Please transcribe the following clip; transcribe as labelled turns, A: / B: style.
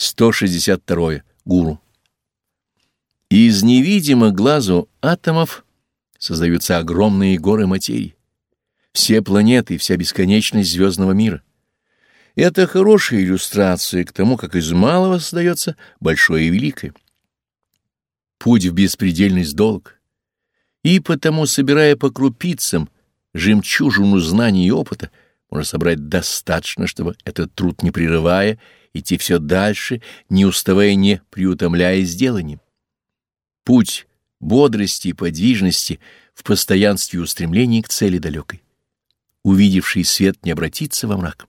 A: 162. Гуру. Из невидимых глазу атомов создаются огромные горы материи, все планеты и вся бесконечность звездного мира. Это хорошая иллюстрация к тому, как из малого создается большое и великое. Путь в беспредельность долг. И потому, собирая по крупицам жемчужину знаний и опыта, можно собрать достаточно, чтобы этот труд не прерывая, идти все дальше, не уставая, не приутомляясь деланием. Путь бодрости и подвижности в постоянстве устремлений к цели далекой. Увидевший свет не обратится во мрак.